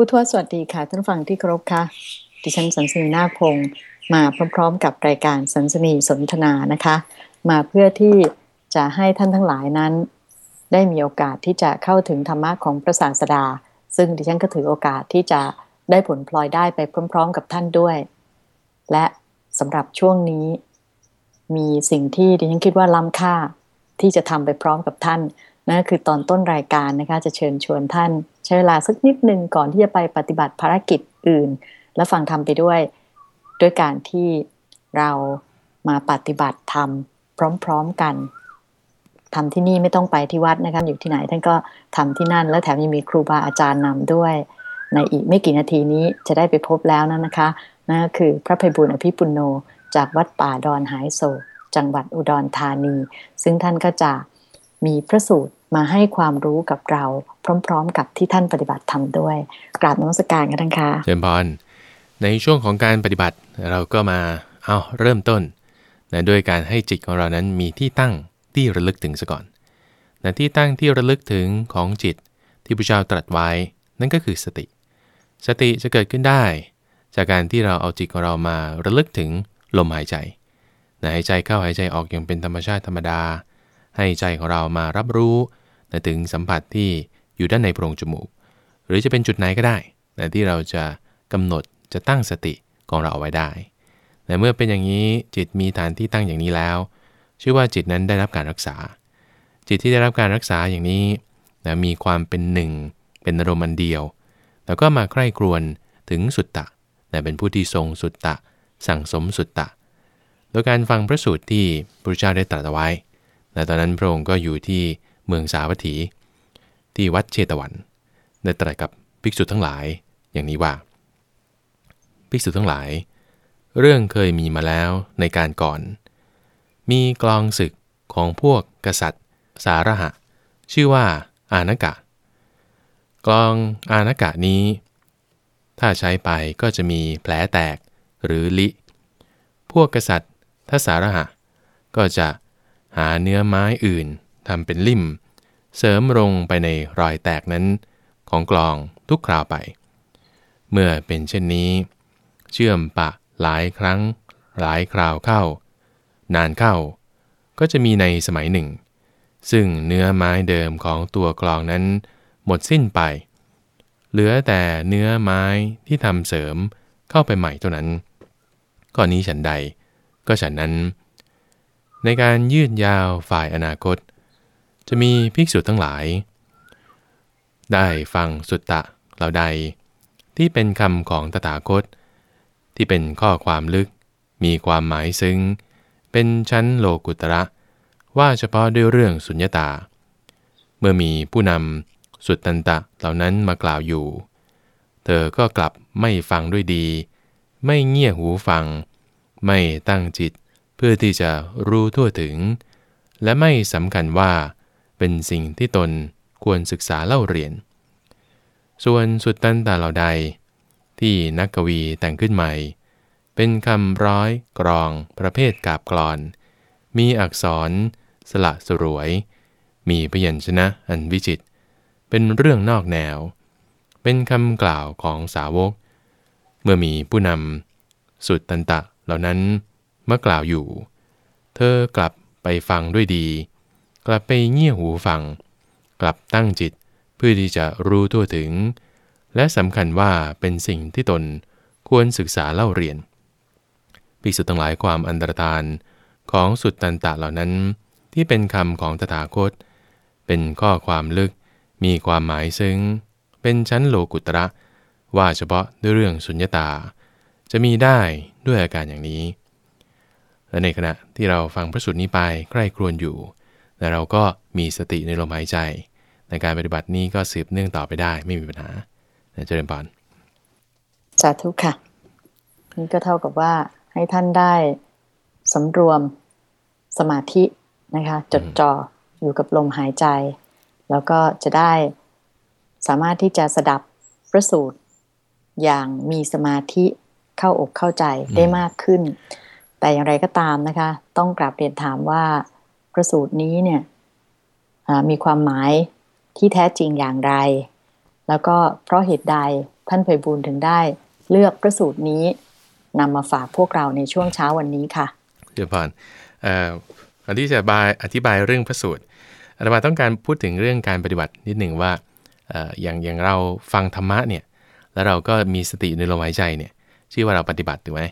ผู้ทวสวัสดีค่ะ ท่านฟังที่เคารพค่ะ ดิฉันสันสนีนาคพงศ์มาพร้อม ๆ กับรายการสันสนีสนทนานะคะ มาเพื่อที่จะให้ท่านทั้งหลายนั้น ได้มีโอกาสที่จะเข้าถึงธรรมะของพระศาสดา ซึ่งดิฉันก็ถือโอกาสที่จะได้ผลพลอยได้ไปพร้อม ๆ กับท่านด้วย และสำหรับช่วงนี้ มีสิ่งที่ดิฉันคิดว่าล้ำค่าที่จะทำไปพร้อมกับท่าน นั่นคือตอนต้นรายการนะคะจะเชิญชวนท่านใช้เวลาสักนิดหนึ่งก่อนที่จะไปปฏิบัติภารกิจอื่น และฟังทำไปด้วย ด้วยการที่เรามาปฏิบัติธรรมพร้อมๆกันทำที่นี่ไม่ต้องไปที่วัดนะคะอยู่ที่ไหนท่านก็ทำที่นั่น และแถมยังมีครูบาอาจารย์นำด้วย ในอีกไม่กี่นาทีนี้จะได้ไปพบแล้วนะนะคะนั่นก็คือพระภัยบุญอภิปุโนจากวัดป่าดอนหายโศกจังหวัดอุดรธานี ซึ่งท่านก็จะมีพระสูตร มาให้ความรู้กับเรา พร้อม ๆ กับที่ท่านปฏิบัติทำด้วย กราบนมัสการกันทั้งค่ะเจมพรในช่วงของการปฏิบัติเราก็มาเอาเริ่มต้นนะด้วยการให้จิตของเรานั้นมีที่ตั้งที่ระลึกถึงซะก่อนนะที่ตั้งที่ระลึกถึงของจิตที่พระเจ้าตรัสไว้ นั่นก็คือสติ สติจะเกิดขึ้นได้ จากการที่เราเอาจิตของเรามาระลึกถึงลมหายใจนะหายใจเข้าหายใจออกอย่างเป็นธรรมชาติธรรมดา ให้ใจของเรามารับรู้ ถึงสัมผัสที่อยู่ด้านในโพรงจมูก หรือจะเป็นจุดไหนก็ได้นะที่เราจะกำหนดจะตั้งสติของเราเอาไว้ได้แต่เมื่อเป็นอย่างนี้จิตมีฐานที่ตั้งอย่างนี้แล้ว ชื่อว่าจิตนั้นได้รับการรักษา จิตที่ได้รับการรักษาอย่างนี้นะมีความเป็นหนึ่ง เป็นอารมณ์อันเดียว แล้วก็มาใคร่ครวญถึงสุตตะนะเป็นผู้ที่ทรงสุตตะ สั่งสมสุตตะ โดยการฟังพระสูตรที่พระเจ้าได้ตรัสไว้แต่ตอนนั้นพระองค์ก็อยู่ที่ เมืองสาวัตถี ที่วัดเชตวัน ได้ตรัสกับภิกษุทั้งหลายอย่างนี้ว่า ภิกษุทั้งหลาย เรื่องเคยมีมาแล้วในการก่อน มีกลองศึกของพวกกษัตริย์ สาระหะ ชื่อว่า อานกะ กลองอานกะนี้ ถ้าใช้ไปก็จะมีแผลแตกหรือลิ พวกกษัตริย์ถ้าสาระหะ ก็จะหาเนื้อไม้อื่นทำเป็นลิ่ม เสริมลงไปในรอยแตกนั้น ของกลองทุกคราวไป เมื่อเป็นเช่นนี้ เชื่อมปะหลายครั้ง หลายคราวเข้า นานเข้า ก็จะมีในสมัยหนึ่ง ซึ่งเนื้อไม้เดิมของตัวกลองนั้น หมดสิ้นไป เหลือแต่เนื้อไม้ที่ทำเสริมเข้าไปใหม่เท่านั้นก้อนนี้ฉันใด ก็ฉันนั้น ในการยืดยาวฝ่ายอนาคต จะมีภิกษุทั้งหลาย ได้ฟังสุตตะเหล่าใด ที่เป็นคำของตถาคต ที่เป็นข้อความลึก มีความหมายซึ้ง เป็นชั้นโลกุตระ ว่าเฉพาะด้วยเรื่องสุญญตา เมื่อมีผู้นำสุดตันตะเหล่านั้นมากล่าวอยู่ เธอก็กลับไม่ฟังด้วยดี ไม่เงี่ยหูฟัง ไม่ตั้งจิตเพื่อที่จะรู้ทั่วถึง และไม่สำคัญว่า เป็นสิ่งที่ตนควรศึกษาเล่าเรียน ส่วนสุดตันตาเหล่าใด ที่นักกวีแต่งขึ้นใหม่ เป็นคำร้อยกรอง ประเภทกาบกรอน มีอักษร สละสรวย มีพยัญชนะอันวิจิต เป็นเรื่องนอกแนว เป็นคำกล่าวของสาวก เมื่อมีผู้นำสุดตันตะเหล่านั้นเมากล่าวอยู่ เธอกลับไปฟังด้วยดี กลับไปเงี่ยหูฟัง กลับตั้งจิตเพื่อที่จะรู้ทั่วถึง และสำคัญว่าเป็นสิ่งที่ตนควรศึกษาเล่าเรียนภิกษุทั้งหลายความอันตรธานของสุดตันตะเหล่านั้น ที่เป็นคำของตถาคต เป็นข้อความลึก มีความหมายซึ้ง เป็นชั้นโลกุตระ ว่าเฉพาะด้วยเรื่องสุญญตา จะมีได้ด้วยอาการอย่างนี้ และในขณะที่เราฟังพระสูตรนี้ไปใกล้ครวนอยู่ แต่เราก็มีสติในลมหายใจ ในการปฏิบัตินี้ก็สืบเนื่องต่อไปได้ไม่มีปัญหาเจริญพรสาธุค่ะนี่ก็เท่ากับว่าให้ท่านได้สำรวมสมาธินะคะ จดจ่ออยู่กับลมหายใจ แล้วก็จะได้สามารถที่จะสดับประสูตรอย่างมีสมาธิเข้าอกเข้าใจได้มากขึ้น แต่อย่างไรก็ตามนะคะ ต้องกราบเรียนถามว่า พระสูตรนี้เนี่ยมีความหมายที่แท้จริงอย่างไร แล้วก็เพราะเหตุใดท่านไพบูลถึงได้เลือกพระสูตรนี้นำมาฝากพวกเราในช่วงเช้าวันนี้ค่ะเดี๋ยวพอนเอ่อก่อนที่จะบายอธิบายเรื่องพระสูตรอาตมาต้องการพูดถึงเรื่องการปฏิบัตินิดหนึ่งว่าออย่างอย่างเราฟังธรรมะเนี่ยแล้วเราก็มีสติในลมหายใจเนี่ยชื่อว่าเราปฏิบัติถูกไหม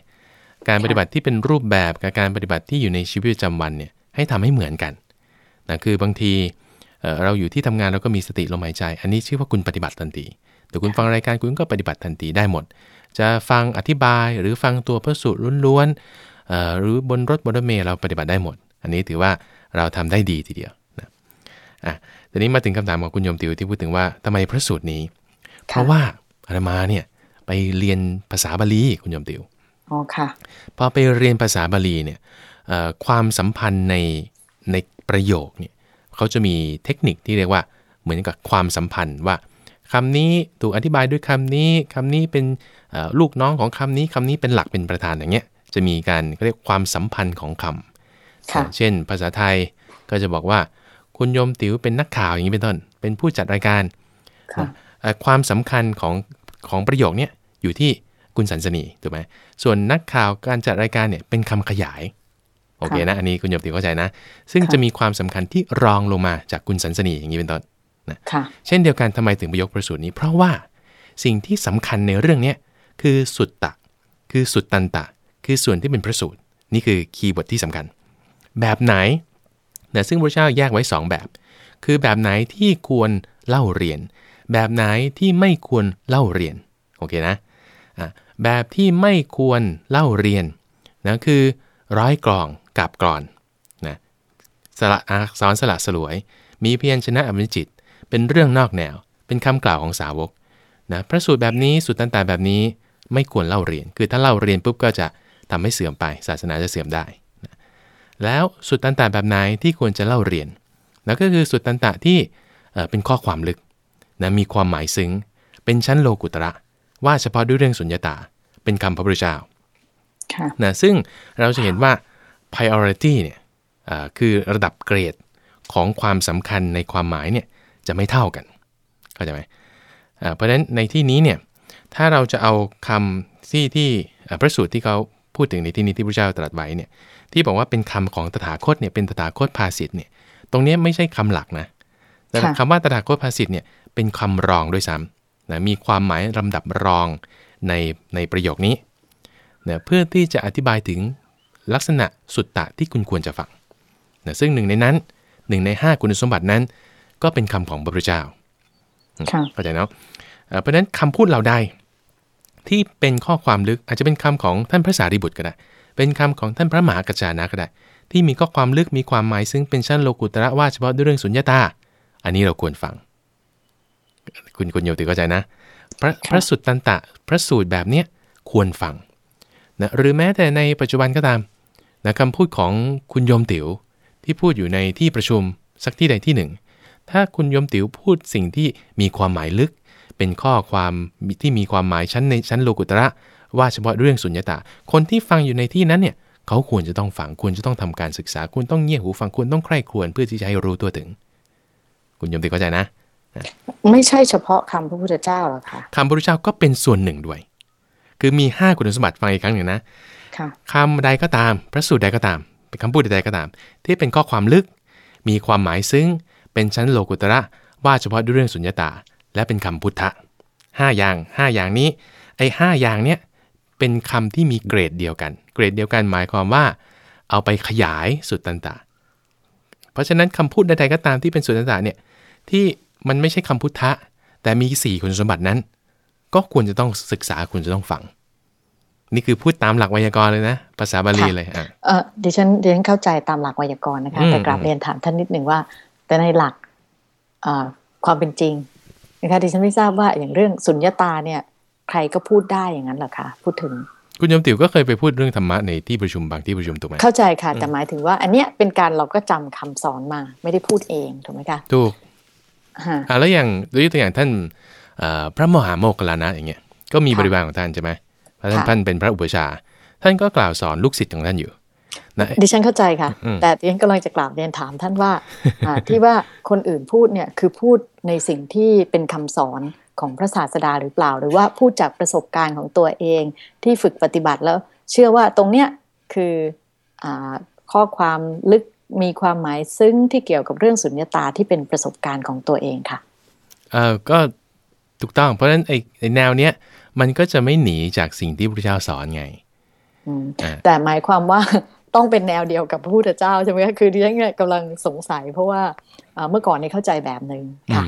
การปฏิบัติที่เป็นรูปแบบกับการปฏิบัติที่อยู่ในชีวิตประจำวันเนี่ย ให้ทำให้เหมือนกันนะคือบางทีเอ่อเราอยู่ที่ทำงานเราก็มีสติลมหายใจ อันนี้ชื่อว่าคุณปฏิบัติทันทีแต่คุณฟังรายการคุณก็ปฏิบัติทันทีได้หมด จะฟังอธิบายหรือฟังตัวพระสูตรล้วนๆเอ่อหรือบนรถบนรถเมล์เราปฏิบัติได้หมด อันนี้ถือว่าเราทำได้ดีทีเดียวนะอะทีนี้มาถึงคำถามของคุณโยมติวที่พูดถึงว่าทำไมพระสูตรนี้ เพราะว่าอาตมาเนี่ยไปเรียนภาษาบาลีคุณโยมติวอ๋อค่ะพอไปเรียนภาษาบาลีเนี่ยเอ่อ ความสัมพันธ์ในในประโยคเนี่ยเขาจะมีเทคนิคที่เรียกว่าเหมือนกับความสัมพันธ์ว่าคำนี้ถูกอธิบายด้วยคำนี้คำนี้เป็นเอ่อลูกน้องของคำนี้คำนี้เป็นหลักเป็นประธานอย่างเงี้ยจะมีการเขาเรียกความสัมพันธ์ของคำค่ะเช่น ภาษาไทยก็จะบอกว่า คุณโยมติ๋วเป็นนักข่าวอย่างนี้เป็นต้น เป็นผู้จัดรายการค่ะเอ่อความสำคัญของของประโยคเนี้ยอยู่ที่คุณสันสนีถูกไหมส่วนนักข่าวการจัดรายการเนี่ยเป็นคำขยาย โอเคนะ อันนี้คุณโยมติ๋วเข้าใจนะ ซึ่งค่ะจะมีความสำคัญที่รองลงมาจากคุณสันสนีอย่างนี้เป็นต้นค่ะเช่นเดียวกันทำไมถึงไปยกประสูตรนี้ เพราะว่าสิ่งที่สำคัญในเรื่องเนี้ยคือสุตตะ คือสุตตันตะ คือส่วนที่เป็นพระสูตร นี่คือ keyword ที่สำคัญ แบบไหนนะซึ่งพระเจ้าแยกไว้ 2 แบบ คือแบบไหนที่ควรเล่าเรียน แบบไหนที่ไม่ควรเล่าเรียน โอเคนะอะแบบที่ไม่ควรเล่าเรียนนะคือร้อยกลอง กาพย์กลอนนะสระอักษรสละสลวย มีเพียรชนะอมิจิต เป็นเรื่องนอกแนว เป็นคำกล่าวของสาวกนะพระสูตรแบบนี้สูตรต่างๆแบบนี้ไม่ควรเล่าเรียน คือถ้าเล่าเรียนปุ๊บก็จะทำให้เสื่อมไป ศาสนาจะเสื่อมได้นะแล้วสุตตันตะแบบไหนที่ควรจะเล่าเรียนแล้วก็คือสุตตันตะที่เอ่อเป็นข้อความลึกนะมีความหมายซึ้ง เป็นชั้นโลกุตระ ว่าเฉพาะด้วยเรื่องสุญญตา เป็นคำพระพุทธเจ้าค่ะนะซึ่งเราจะเห็นว่า priority เนี่ยอ่าคือระดับเกรดของความสำคัญในความหมายเนี่ยจะไม่เท่ากันเข้าใจไหมอ่าเพราะฉะนั้นในที่นี้เนี่ยถ้าเราจะเอาคำที่ที่อ่าพระสูตรที่เขาพูดถึงในที่นี้ที่พระเจ้าตรัสไว้เนี่ยที่บอกว่าเป็นคำของตถาคตเนี่ยเป็นตถาคตภาสิทธ์เนี่ยตรงเนี้ยไม่ใช่คำหลักนะแต่ค่ะคำว่าตถาคตภาสิทธ์เนี่ยเป็นคำรองด้วยซ้ำนะมีความหมายลำดับรองในในประโยคนี้นะเพื่อที่จะอธิบายถึง ลักษณะสุตตะที่คุณควรจะฟังนะซึ่งหนึ่งในนั้นหนึ่งใน 5 คุณสมบัตินั้น ก็เป็นคำของพระพุทธเจ้าค่ะเข้าใจเนาะเอ่อเพราะฉะนั้นคำพูดเราได้ที่เป็นข้อความลึกอาจจะเป็นคำของท่านพระสารีบุตรก็ได้ เป็นคำของท่านพระมหากัจจานะก็ได้ ที่มีข้อความลึกมีความหมายซึ่งเป็นชั้นโลกุตระว่าเฉพาะด้วยเรื่องสุญญตา อันนี้เราควรฟัง คุณคุณโยติเข้าใจนะ พระพระสุตตันตะพระสูตรแบบเนี้ยควรฟังนะหรือแม้แต่ในปัจจุบันก็ตาม นะคำพูดของคุณโยมติ๋วที่พูดอยู่ในที่ประชุมสักที่ใดที่หนึ่ง ถ้าคุณโยมติ๋วพูดสิ่งที่มีความหมายลึก เป็นข้อความที่มีความหมายชั้นในชั้นโลกุตระ ว่าเฉพาะเรื่องสุญญตา คนที่ฟังอยู่ในที่นั้นเนี่ยเขาควรจะต้องฟังควรจะต้องทำการศึกษาควรต้องเงี่ยหูฟังควรต้องใคร่ครวญเพื่อที่จะให้รู้ตัวถึง คุณโยมติ๋วเข้าใจนะ ไม่ใช่เฉพาะคำพระพุทธเจ้าหรอกค่ะคำพระพุทธเจ้าก็เป็นส่วนหนึ่งด้วย คือมี 5 คุณสมบัติฟังอีกครั้งหนึ่งนะ ค่ะคำใดก็ตาม พระสูตรใดก็ตาม เป็นคำพูดใดก็ตาม ที่เป็นข้อความลึก มีความหมายซึ้ง เป็นชั้นโลกุตระ ว่าเฉพาะด้วยเรื่องสุญญตา และเป็นคำพุทธะห้าอย่างห้าอย่างนี้ ไอ้ห้าอย่างเนี้ยเป็นคำที่มีเกรดเดียวกัน เกรดเดียวกันหมายความว่า เอาไปขยายสุดตันตะเพราะฉะนั้นคำพูดใดๆก็ตามที่เป็นสุดตันตะเนี่ยที่มันไม่ใช่คำพุทธะแต่มีสี่คุณสมบัตินั้น ก็ควรจะต้องศึกษาควรจะต้องฟัง นี่คือพูดตามหลักไวยากรณ์เลยนะ ภาษาบาลีเลยอะเออดิฉันดิฉันเข้าใจตามหลักไวยากรณ์นะคะอืมแต่กราบเรียนถามท่านนิดหนึ่งว่า แต่ในหลักเอ่อความเป็นจริงนะคะดิฉันไม่ทราบว่าอย่างเรื่องสุญญตาเนี่ย ใครก็พูดได้อย่างนั้นเหรอคะพูดถึงคุณโยมติ๋วก็เคยไปพูดเรื่องธรรมะในที่ประชุมบางที่ประชุมถูกไหมเข้าใจค่ะ แต่หมายถึงว่า อันเนี้ยเป็นการเราก็จำคำสอนมาไม่ได้พูดเองถูกไหมคะถูกฮะอะแล้วอย่างยกตัวอย่างท่านเอ่อพระมหาโมคคลลานะอย่างเงี้ยก็มีค่ะบริวารของท่านใช่ไหมเพราะท่านค่ะท่านเป็นพระอุปชฌาย์ท่านก็กล่าวสอนลูกศิษย์ของท่านอยู่นะดิฉันเข้าใจค่ะอืมแต่ดิฉันกำลังจะกราบเรียนถามท่านว่าอ่าที่ว่าคนอื่นพูดเนี่ยคือพูดในสิ่งที่เป็นคำสอนของพระศาสดาหรือเปล่า หรือว่าพูดจากประสบการณ์ของตัวเองที่ฝึกปฏิบัติแล้ว เชื่อว่าตรงเนี้ยคืออข้อความลึกมีความหมายซึ้งที่เกี่ยวกับเรื่องสุญญตาที่เป็นประสบการณ์ของตัวเองค่ะเออก็ ถูกต้อง เพราะฉะนั้นไอ้แนวเนี้ยมันก็จะไม่หนีจากสิ่งที่พระเจ้าสอนไงแต่หมายความว่าต้องเป็นแนวเดียวกับพระพุทธเจ้าใช่ไหมคะคือที่ฉันกำลังสงสัย เพราะว่าเมื่อก่อนนี้เข้าใจแบบหนึ่งค่ะ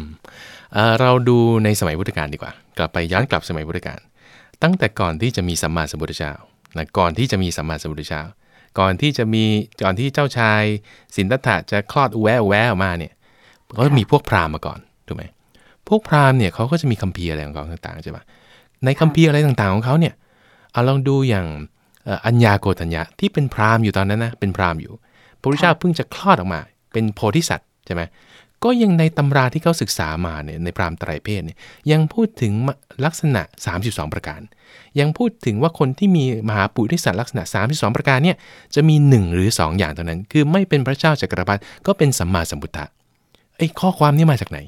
เราดูในสมัยพุทธกาลดีกว่า กลับไปย้อนกลับสมัยพุทธกาลตั้งแต่ก่อนที่จะมีสัมมาสัมพุทธเจ้านะก่อนที่จะมีสัมมาสัมพุทธเจ้า ก่อนที่จะมีก่อนที่เจ้าชายสินธัตถะจะคลอดอุแวอุแวออกมาเนี่ยก็มีพวกพราหมณ์มาก่อนถูกไหม พวกพราหมณ์เนี่ยเขาก็จะมีคัมภีร์อะไรของเขาต่างๆใช่ปะในคัมภีร์อะไรต่างๆของเขาเนี่ยเอาลองดูอย่างอัญญาโกฏัญญาที่เป็นพราหมณ์อยู่ตอนนั้นนะเป็นพราหมณ์อยู่ พระพุทธเจ้าเพิ่งจะคลอดออกมา เป็นโพธิสัตว์ใช่ไหมก็ยังในตำราที่เขาศึกษามาเนี่ยในพราหมณ์ไตรเพศเนี่ยยังพูดถึงลักษณะ 32 ประการ ยังพูดถึงว่าคนที่มีมหาปุริสัตลักษณะ 32 ประการเนี่ยจะมี 1 หรือ 2 อย่างเท่านั้น คือไม่เป็นพระเจ้าจักรพรรดิก็เป็นสัมมาสัมพุทธะไอ้ข้อความนี้มาจากไหน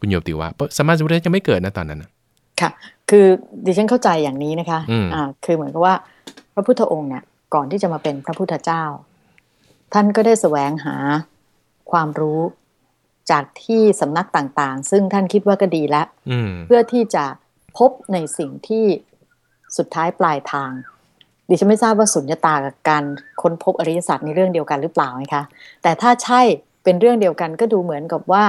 คุณโยมติว่าสัมมาสัมพุทธะจะไม่เกิดนะตอนนั้นค่ะ คือดิฉันเข้าใจอย่างนี้นะคะอ่าคือเหมือนกับว่า พระพุทธองค์เนี่ยก่อนที่จะมาเป็นพระพุทธเจ้า ท่านก็ได้แสวงหาความรู้จากที่สำนักต่างๆ ซึ่งท่านคิดว่าก็ดีแล้วเพื่อที่จะพบในสิ่งที่สุดท้ายปลายทางดิฉันไม่ทราบว่าสุญญตากับการค้นพบอริยสัจในเรื่องเดียวกันหรือเปล่าไงคะ แต่ถ้าใช่เป็นเรื่องเดียวกันก็ดูเหมือนกับว่า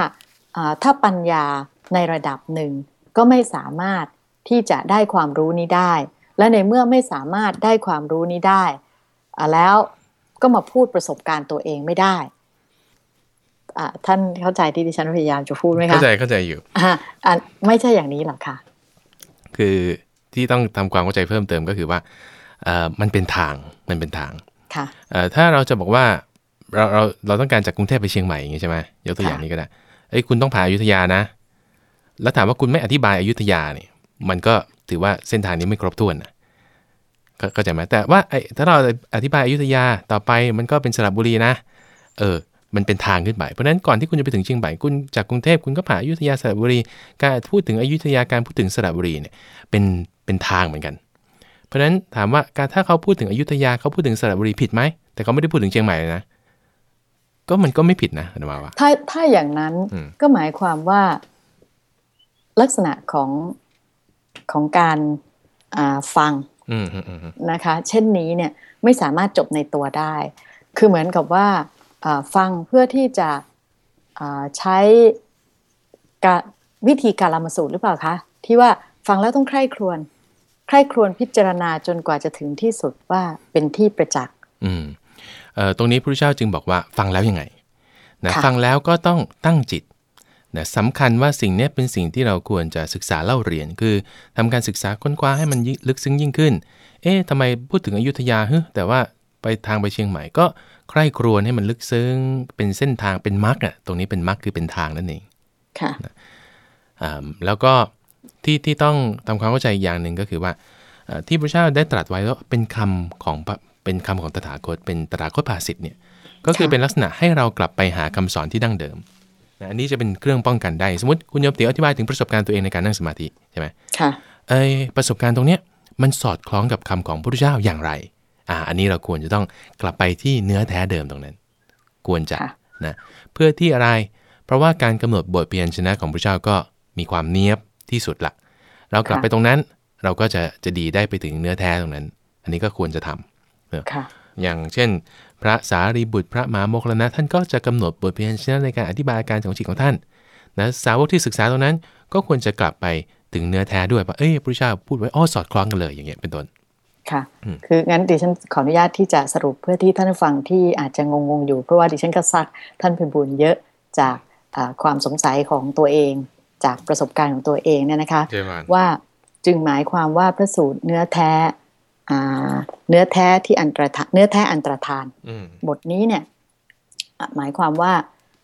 ถ้าปัญญาในระดับหนึ่งก็ไม่สามารถที่จะได้ความรู้นี้ได้ และในเมื่อไม่สามารถได้ความรู้นี้ได้ แล้วก็มาพูดประสบการณ์ตัวเองไม่ได้ท่านเข้าใจที่ดิฉันพยายามจะพูดไหมคะเข้าใจเข้าใจอยู่อ่าไม่ใช่อย่างนี้หรอกค่ะ คือที่ต้องทำความเข้าใจเพิ่มเติมก็คือว่ามันเป็นทางมันเป็นทางค่ะถ้าเราจะบอกว่าเราเราเราต้องการจากกรุงเทพไปเชียงใหม่อย่างนี้ใช่ไหมยกตัวอย่างนี้ก็ได้ เอ้ยคุณต้องผ่านอายุธยานะ แล้วถามว่าคุณไม่อธิบายอายุธยาเนี่ยมันก็ถือว่าเส้นทางนี้ไม่ครบถ้วนนะก็จะไหมแต่ว่าไอ้ถ้าเราอธิบายอายุธยาต่อไปมันก็เป็นสระบุรีนะ เออ มันเป็นทางขึ้นไป เพราะนั้นก่อนที่คุณจะไปถึงเชียงใหม่คุณจากกรุงเทพคุณก็ผ่านอยุธยาสระบุรี การพูดถึงอยุธยาการพูดถึงสระบุรีเนี่ยเป็นเป็นทางเหมือนกัน เพราะฉะนั้นถามว่าการถ้าเขาพูดถึงอยุธยาเขาพูดถึงสระบุรีผิดไหมแต่เขาไม่ได้พูดถึงเชียงใหม่นะ ก็มันก็ไม่ผิดนะนมาว่า ถ้าถ้าอย่างนั้นก็หมายความว่าลักษณะของของการฟังนะคะ เช่นนี้เนี่ยไม่สามารถจบในตัวได้ คือเหมือนกับว่าฟังเพื่อที่จะใช้วิธีการละมสูตรหรือเปล่าคะ ที่ว่าฟังแล้วต้องใคร่ครวญใคร่ครวญพิจารณาจนกว่าจะถึงที่สุดว่าเป็นที่ประจักษ์อืม ตรงนี้พระเจ้าจึงบอกว่าฟังแล้วยังไงนะฟังแล้วก็ต้องตั้งจิตนะสำคัญว่าสิ่งนี้เป็นสิ่งที่เราควรจะศึกษาเล่าเรียน คือทำการศึกษาค้นคว้าให้มันลึกซึ้งยิ่งขึ้น เอ๊ะทำไมพูดถึงอยุธยาฮึแต่ว่าไปทางไปเชียงใหม่ก็ใคร่ครวญให้มันลึกซึ้ง เป็นเส้นทางเป็นมรรคอะตรงนี้เป็นมรรคคือเป็นทางนั่นเองค่ะแล้วก็ที่ที่ต้องทำความเข้าใจอย่างหนึ่งก็คือว่าที่พระเจ้าได้ตรัสไว้ว่าเป็นคำของ เป็นคำของตถาคตเป็นตถาคตภาษิตเนี่ยก็คือเป็นลักษณะให้เรากลับไปหาคำสอนที่ดั้งเดิมอันนี้จะเป็นเครื่องป้องกันได้ สมมติคุณโยมเตี๋ยวอธิบายถึงประสบการณ์ตัวเองในการนั่งสมาธิใช่ไหมค่ะไอประสบการณ์ตรงเนี้ยมันสอดคล้องกับคำของพระพุทธเจ้าอย่างไรอ่าอันนี้เราควรจะต้องกลับไปที่เนื้อแท้เดิมตรงนั้น ควรจะนะเพื่อที่อะไร เพราะว่าการกำหนดบทเพียนชนะของพระเจ้าก็มีความเนียบที่สุดละเรากลับไปตรงนั้น เราก็จะจะดีได้ไปถึงเนื้อแท้ตรงนั้น อันนี้ก็ควรจะทำ อย่างเช่น พระสารีบุตรพระมหาโมคลนะท่านก็จะกำหนดบทเพียนชนะในการอธิบายอาการของจิตของท่านนะสาวกที่ศึกษาตรงนั้นก็ควรจะกลับไปถึงเนื้อแท้ด้วยว่าเอ้ยพระเจ้าพูดไว้อ้อสอดคล้องกันเลยอย่างเงี้ยเป็นต้นค่ะ คืองั้นดิฉันขออนุญาตที่จะสรุปเพื่อที่ท่านฟังที่อาจจะงงๆอยู่ เพราะว่าดิฉันก็ซักท่านพิบูลเยอะจากความสงสัยของตัวเอง จากประสบการณ์ของตัวเองเนี่ยนะคะ ว่าจึงหมายความว่าพระสูตรเนื้อแท้ เนื้อแท้ที่อันตรธานเนื้อแท้อันตรธานบทนี้เนี่ยหมายความว่า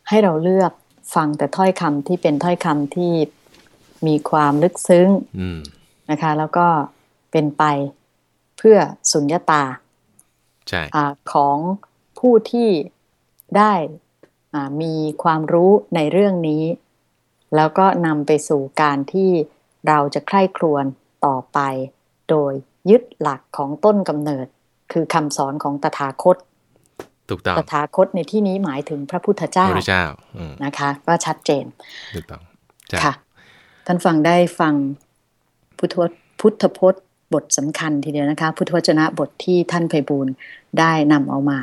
ให้เราเลือกฟังแต่ถ้อยคำที่เป็นถ้อยคำที่มีความลึกซึ้งนะคะ แล้วก็เป็นไปพื่อสุญญตาของผู้ที่ได้มีความรู้ในเรื่องนี้ แล้วก็นำไปสู่การที่เราจะใคร่ครวญต่อไปโดย ยึดหลักของต้นกำเนิด คือคำสอนของตถาคตถูกต้องตถาคตในที่นี้หมายถึงพระพุทธเจ้าพระเจ้าอืมนะคะ ก็ชัดเจนถูกต้องใช่ค่ะ ท่านฟังได้ฟังพุทธวพุทธพจน์บทสำคัญทีเดียวนะคะ พุทธวจนะบทที่ท่านไพบูลย์ได้นำเอามา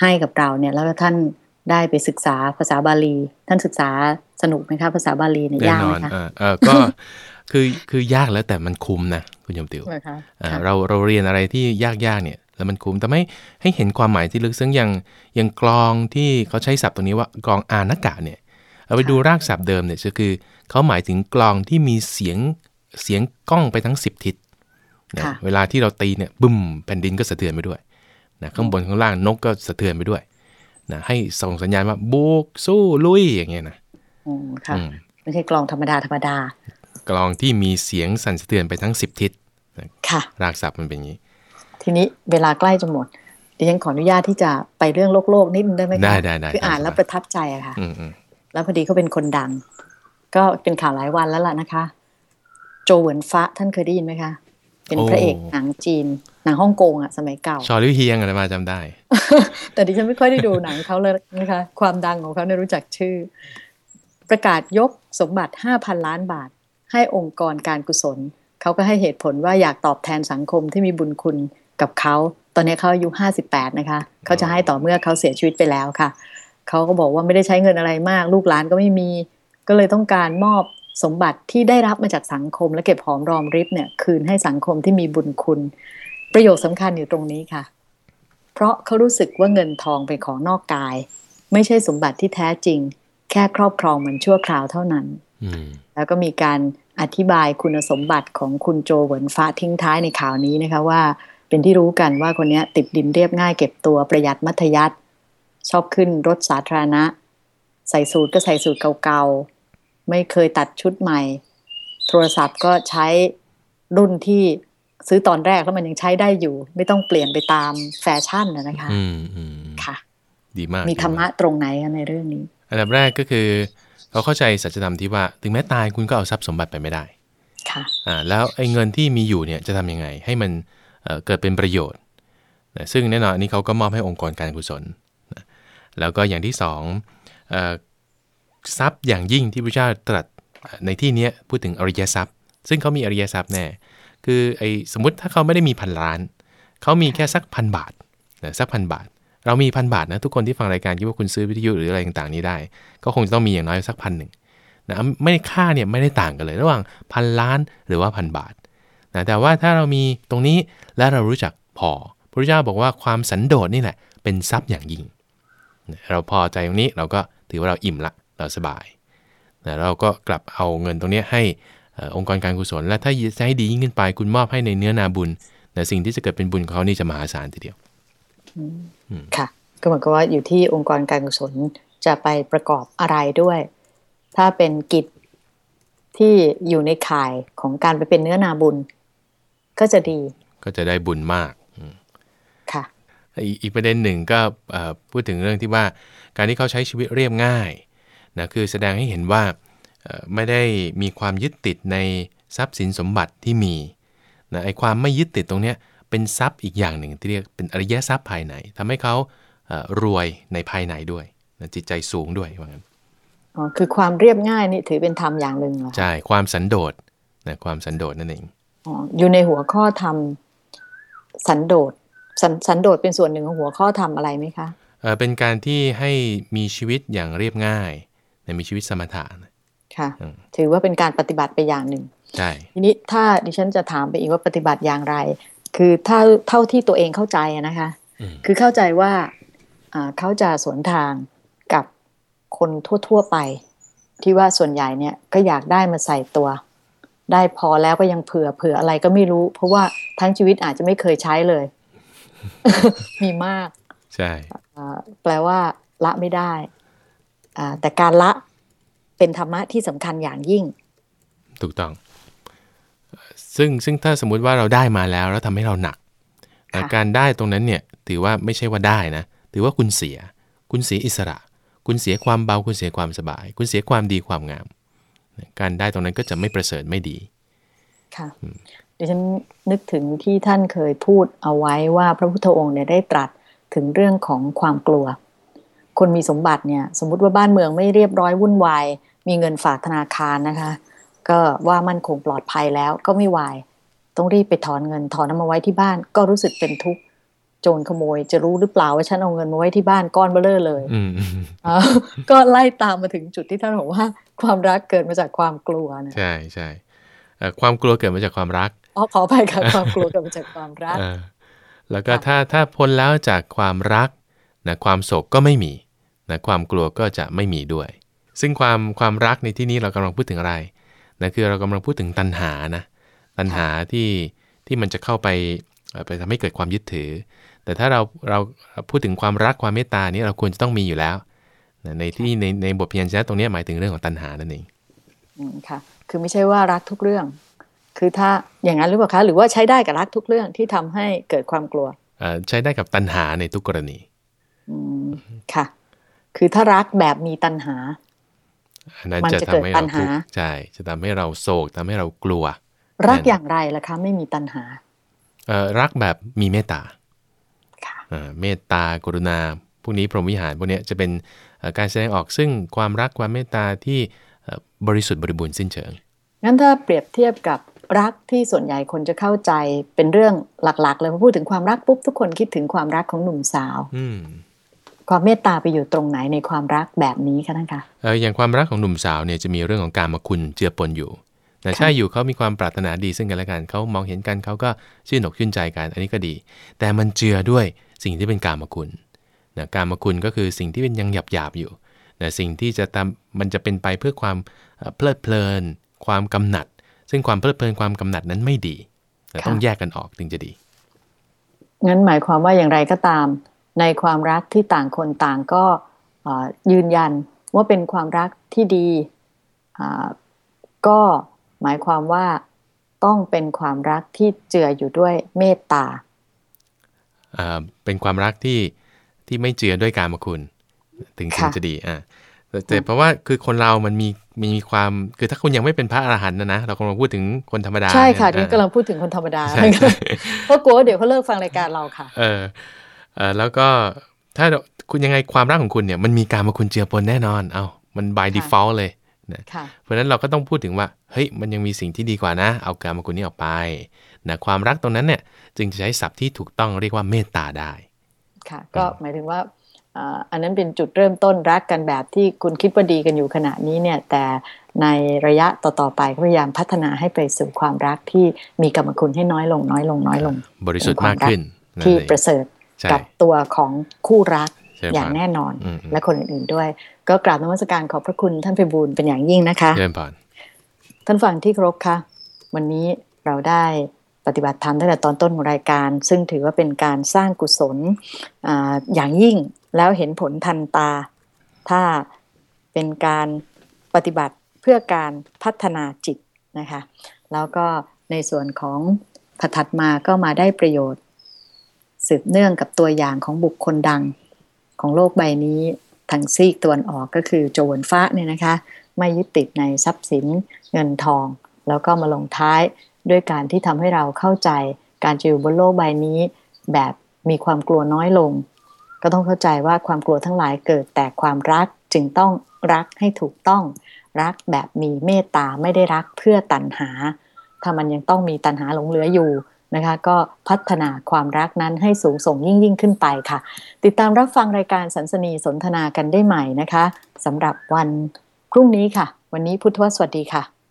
ให้กับเราเนี่ย แล้วก็ท่านได้ไปศึกษาภาษาบาลี ท่านศึกษาสนุกไหมคะภาษาบาลีเนี่ยแน่ยากนไหอมนคะเออเออก็ คือคือยากแล้วแต่มันคุ้มนะคุณโยมติวเหรอคะอ่าค่ะเราเราเรียนอะไรที่ยากๆเนี่ยแล้วมันคุ้มแต่ไม่ให้เห็นความหมายที่ลึกซึ้งอย่างอย่างกลองที่เขาใช้ศัพท์ตรงนี้ว่ากลองอานากะเนี่ยเอาไปดูรากศัพท์เดิมเนี่ยก็คือเขาหมายถึงกลองที่มีเสียงเสียงก้องไปทั้ง 10 ทิศนะค่ะเวลาที่เราตีเนี่ยบึ้มแผ่นดินก็สะเทือนไปด้วยนะข้างบนข้างล่างนกก็สะเทือนไปด้วยนะให้ส่งสัญญาณว่าบุกสู้ลุยอย่างเงี้ยนะอืมค่ะอืมไม่ใช่กลองธรรมดาธรรมดา กลองที่มีเสียงสั่นสะเทือนไปทั้ง 10 ทิศค่ะรากศัพท์มันเป็นอย่างนี้ ทีนี้เวลาใกล้จะหมดดิฉันขออนุญาตที่จะไปเรื่องโลกโลกนิดนึงได้ไหมคะได้ได้ได้คืออ่านได้แล้วประทับใจอะค่ะอืมอืมแล้วพอดีเขาเป็นคนดัง ก็เป็นข่าวหลายวันแล้วล่ะนะคะ โจเหวินฟ้าท่านเคยได้ยินไหมคะ เป็นพระเอกหนังจีนหนังฮ่องกงอะสมัยเก่า ชอลิวเฮียงอะไรมาจำได้ แต่ดิฉันไม่ค่อยได้ดูหนังเขาเลยนะคะ ความดังของเขาเนี่ยรู้จักชื่อ ประกาศยกสมบัติ5,000ล้านบาท ให้องค์กรการกุศล เขาก็ให้เหตุผลว่าอยากตอบแทนสังคมที่มีบุญคุณกับเขา ตอนนี้เขาอายุ58นะคะ เขาจะให้ต่อเมื่อเขาเสียชีวิตไปแล้วค่ะ เขาก็บอกว่าไม่ได้ใช้เงินอะไรมาก ลูกหลานก็ไม่มี ก็เลยต้องการมอบสมบัติที่ได้รับมาจากสังคม และเก็บหอมรอมริบเนี่ยคืนให้สังคมที่มีบุญคุณ ประโยคสำคัญอยู่ตรงนี้ค่ะ เพราะเขารู้สึกว่าเงินทองเป็นของนอกกาย ไม่ใช่สมบัติที่แท้จริง แค่ครอบครองมันชั่วคราวเท่านั้นอืมแล้วก็มีการ อธิบายคุณสมบัติของคุณโจเหวินฟ้าทิ้งท้ายในข่าวนี้นะคะว่า เป็นที่รู้กันว่าคนเนี้ยติดดินเรียบง่ายเก็บตัวประหยัดมัธยัติชอบขึ้นรถสาธารณะ ใส่สูตรก็ใส่สูตรเก่าๆ ไม่เคยตัดชุดใหม่ โทรศัพท์ก็ใช้รุ่นที่ซื้อตอนแรกแล้วมันยังใช้ได้อยู่ ไม่ต้องเปลี่ยนไปตามแฟชั่นนะนะคะอืมอืมค่ะ ดีมาก มีธรรมะดีากตรงไหนคะในเรื่องนี้ อันดับแรกก็คือ เขาเข้าใจสัจธรรมที่ว่าถึงแม้ตายคุณก็เอาทรัพย์สมบัติไปไม่ได้ค่ะอ่าแล้วไอ้เงินที่มีอยู่เนี่ยจะทำยังไง ให้มันเอ่อเกิดเป็นประโยชน์นะซึ่งแน่นอนอันนี้เขาก็มอบให้องค์กรการกุศลนะแล้วก็อย่างที่สองเอ่อทรัพย์อย่างยิ่งที่พระเจ้าตรัสในที่เนี้ยพูดถึงอริยทรัพย์ ซึ่งเขามีอริยทรัพย์แน่คือไอ้สมมติถ้าเขาไม่ได้มีพันล้าน เขามีแค่สักพันบาทนะสักพันบาท เรามีพันบาทนะทุกคนที่ฟังรายการคิดว่าคุณซื้อวิทยุหรืออะไรต่างๆนี้ได้ ก็คงจะต้องมีอย่างน้อยสักพันหนึ่งนะไม่ค่าเนี่ยไม่ได้ต่างกันเลย ระหว่างพันล้านหรือว่าพันบาทนะแต่ว่าถ้าเรามีตรงนี้และเรารู้จักพอพระเจ้าบอกว่าความสันโดษนี่แหละ เป็นทรัพย์อย่างยิ่ง เราพอใจตรงนี้เราก็ถือว่าเราอิ่มละเราสบายนะเราก็กลับเอาเงินตรงนี้ให้อองค์กรการกุศล และถ้าจะให้ดียิ่งขึ้นไปคุณมอบให้ในเนื้อนาบุญนะสิ่งที่จะเกิดเป็นบุญเขานี่จะมหาศาลทีเดียว ค่ะ ก็เหมือนกับว่าอยู่ที่องค์กรการกุศลจะไปประกอบอะไรด้วย ถ้าเป็นกิจที่อยู่ในข่ายของการไปเป็นเนื้อนาบุญ ก็จะดี ก็จะได้บุญมากอืมค่ะอีกอีกประเด็นหนึ่งก็เอ่อพูดถึงเรื่องที่ว่าการที่เขาใช้ชีวิตเรียบง่ายนะคือแสดงให้เห็นว่าเอ่อไม่ได้มีความยึดติดในทรัพย์สินสมบัติที่มีนะไอ้ความไม่ยึดติดตรงเนี้ย เป็นทรัพย์อีกอย่างหนึ่งที่เรียกเป็นอริยทรัพย์ภายในทำให้เขาเอ่อรวยในภายในด้วยนะจิตใจสูงด้วยว่างั้นอ๋อคือความเรียบง่ายนี่ถือเป็นธรรมอย่างหนึ่งเหรอคะใช่ความสันโดษนะความสันโดษนั่นเองอ๋ออยู่ในหัวข้อธรรมสันโดษสันสันโดษเป็นส่วนหนึ่งของหัวข้อธรรมอะไรไหมคะเอ่อเป็นการที่ให้มีชีวิตอย่างเรียบง่ายนะมีชีวิตสมถะนะค่ะอืมถือว่าเป็นการปฏิบัติไปอย่างหนึ่งใช่ทีนี้ถ้าดิฉันจะถามไปอีกว่าปฏิบัติอย่างไร คือถ้าเท่าที่ตัวเองเข้าใจอะนะคะอืมคือเข้าใจว่าอ่าเขาจะสวนทางกับคนทั่ว ๆไป ที่ว่าส่วนใหญ่เนี่ยก็อยากได้มาใส่ตัว ได้พอแล้วก็ยังเผื่อเผื่ออะไรก็ไม่รู้ เพราะว่าทั้งชีวิตอาจจะไม่เคยใช้เลย มีมาก ใช่อ่าแปลว่า ละไม่ได้อ่าแต่การละเป็นธรรมะที่สำคัญอย่างยิ่ง ถูกต้องเอ่อ ซึ่งซึ่งถ้าสมมุติว่าเราได้มาแล้ว แล้วทำให้เราหนักนะค่ะการได้ตรงนั้นเนี่ยถือว่าไม่ใช่ว่าได้นะ ถือว่าคุณเสีย คุณเสียอิสระ คุณเสียความเบา คุณเสียความสบาย คุณเสียความดีความงามนะการได้ตรงนั้นก็จะไม่ประเสริฐไม่ดีค่ะดิฉันนึกถึงที่ท่านเคยพูดเอาไว้ว่าพระพุทธองค์เนี่ยได้ตรัสถึงเรื่องของความกลัว คนมีสมบัติเนี่ย สมมุติว่าบ้านเมืองไม่เรียบร้อยวุ่นวาย มีเงินฝากธนาคารนะคะ ก็ว่ามั่นคงปลอดภัยแล้วก็ไม่วาย ต้องรีบไปถอนเงินถอนเอามาไว้ที่บ้าน ก็รู้สึกเป็นทุกข์โจรขโมย จะรู้หรือเปล่าว่าฉันเอาเงินมาไว้ที่บ้านก้อนเบ้อเร่อเลยอืมก็ไล่ตามมาถึงจุดที่ท่านบอกว่า ความรักเกิดมาจากความกลัวนะใช่ใช่เอ่อความกลัวเกิดมาจากความรักอ๋อขอไปค่ะความกลัวเกิดมาจากความรักเออแล้วก็ค่ะถ้าถ้าพ้นแล้วจากความรักนะความโศกก็ไม่มีนะความกลัวก็จะไม่มีด้วย ซึ่งความความรักในที่นี้เรากำลังพูดถึงอะไร นะคือเรากำลังพูดถึงตัณหานะตัณหาที่ที่มันจะเข้าไปเอ่อไปทำให้เกิดความยึดถือ แต่ถ้าเราเราพูดถึงความรักความเมตตานี่เราควรจะต้องมีอยู่แล้วนะในที่ในในบทเพียรชนะตรงเนี้ยหมายถึงเรื่องของตัณหานั่นเองอืมค่ะ คือไม่ใช่ว่ารักทุกเรื่อง คือถ้าอย่างนั้นหรือเปล่าคะหรือว่าใช้ได้กับรักทุกเรื่องที่ทำให้เกิดความกลัวเอ่อใช้ได้กับตัณหาในทุกกรณีอืมค่ะ คือถ้ารักแบบมีตัณหา อันนั้นมันจะจะทำเกิดให้ปัเราญหาทุกข์ใช่จะทำให้เราโศกทำให้เรากลัว รักนั่นอย่างไรล่ะคะไม่มีตัณหาเอ่อรักแบบมีเมตตาค่ะเอ่อเมตตากรุณาพวกนี้พรหมวิหารพวกเนี้ยจะเป็นเอ่อการแสดงออกซึ่งความรักความเมตตาที่เอ่อบริสุทธิ์บริบูรณ์สิ้นเชิงงั้นถ้าเปรียบเทียบกับรักที่ส่วนใหญ่คนจะเข้าใจเป็นเรื่องหลักๆ เลยพอพูดถึงความรักปุ๊บทุกคนคิดถึงความรักของหนุ่มสาวอืม ความเมตตาไปอยู่ตรงไหนในความรักแบบนี้คะท่านคะเอ่ออย่างความรักของหนุ่มสาวเนี่ยจะมีเรื่องของการมาคุณเจือปนอยู่นะใช่อยู่เขามีความปรารถนาดีซึ่งกันและกันเขามองเห็นกันเขาก็ชื่นอกชื่นใจกัน อันนี้ก็ดี แต่มันเจือด้วยสิ่งที่เป็นการมาคุณนะการมาคุณก็คือสิ่งที่เป็นยังหยาบหยาบๆอยู่นะสิ่งที่จะทำมันจะเป็นไปเพื่อความเอ่อเพลิดเพลิน ความกำหนัด ซึ่งความเพลิดเพลินความกำหนัดนั้นไม่ดีนะต้องแยกกันออกถึงจะดีงั้นหมายความว่าอย่างไรก็ตาม ในความรักที่ต่างคนต่างก็เอ่อยืนยันว่าเป็นความรักที่ดีอ่าก็หมายความว่าต้องเป็นความรักที่เจืออยู่ด้วยเมตตาอ่าเป็นความรักที่ที่ไม่เจือด้วยการมาคุณ ถึงถึงค่ะจะดีอ่าแต่แต่เพราะว่าคือคนเรามันมีมีความคือถ้าคุณยังไม่เป็นพระอรหันต์นะนะเรากำลังพูดถึงคนธรรมดา ใช่ค่ะเนี่นี่ยกำลังพูดถึงคนธรรมดาใช่ใช่เพราะกลัวว่าเดี๋ยวเขาเลิกฟังรายการเราค่ะ เออเออ แล้วก็ถ้าคุณยังไงความรักของคุณเนี่ยมันมีการมาคุณเจือปนแน่นอน เอามัน by ค่ะ default เลยนะค่ะเพราะฉะนั้นเราก็ต้องพูดถึงว่า เฮ้ย มันยังมีสิ่งที่ดีกว่านะ เอาการมาคุณนี้ออกไปนะความรักตรงนั้นเนี่ยจึงจะใช้ศัพท์ที่ถูกต้องเรียกว่าเมตตาได้ ค่ะ ก็หมายถึงว่าอ่าอันนั้นเป็นจุดเริ่มต้นรักกันแบบที่คุณคิดว่าดีกันอยู่ขณะนี้เนี่ย แต่ในระยะต่อ ๆ ไปก็พยายามพัฒนาให้ไปสู่ความรักที่มีกรรมคุณให้น้อยลงน้อยลงน้อยลง บริสุทธิ์มากขึ้นนั่นที่เองประเสริฐใช่ กับตัวของคู่รักใช่อย่างครับแน่นอนอืมอืมและคนอื่นๆด้วย ก็กราบนมัสการขอบพระคุณท่านไพบูลย์เป็นอย่างยิ่งนะคะเริ่มผ่านท่านฟังที่เคารพคะวันนี้เราได้ปฏิบัติธรรมตั้งแต่ตอนต้นของรายการ ซึ่งถือว่าเป็นการสร้างกุศลอาอย่างยิ่งแล้วเห็นผลทันตา ถ้าเป็นการปฏิบัติเพื่อการพัฒนาจิตนะคะ แล้วก็ในส่วนของถัดมาก็มาได้ประโยชน์ สืบเนื่องกับตัวอย่างของบุคคลดังของโลกใบนี้ทางซีกตะวันออกก็คือโจวนฟ้าเนี่ยนะคะ ไม่ยึดติดในทรัพย์สินเงินทอง แล้วก็มาลงท้ายด้วยการที่ทำให้เราเข้าใจการจะอยู่บนโลกใบนี้ แบบมีความกลัวน้อยลง ก็ต้องเข้าใจว่าความกลัวทั้งหลายเกิดแต่ความรักจึงต้องรักให้ถูกต้องรักแบบมีเมตตาไม่ได้รักเพื่อตัณหา ถ้ามันยังต้องมีตัณหาหลงเหลืออยู่ นะคะ ก็พัฒนาความรักนั้นให้สูงส่งยิ่งยิ่งขึ้นไปค่ะ ติดตามรับฟังรายการสันสนีสนทนากันได้ใหม่นะคะสำหรับวันพรุ่งนี้ค่ะ วันนี้พุทธวสวัสดีค่ะ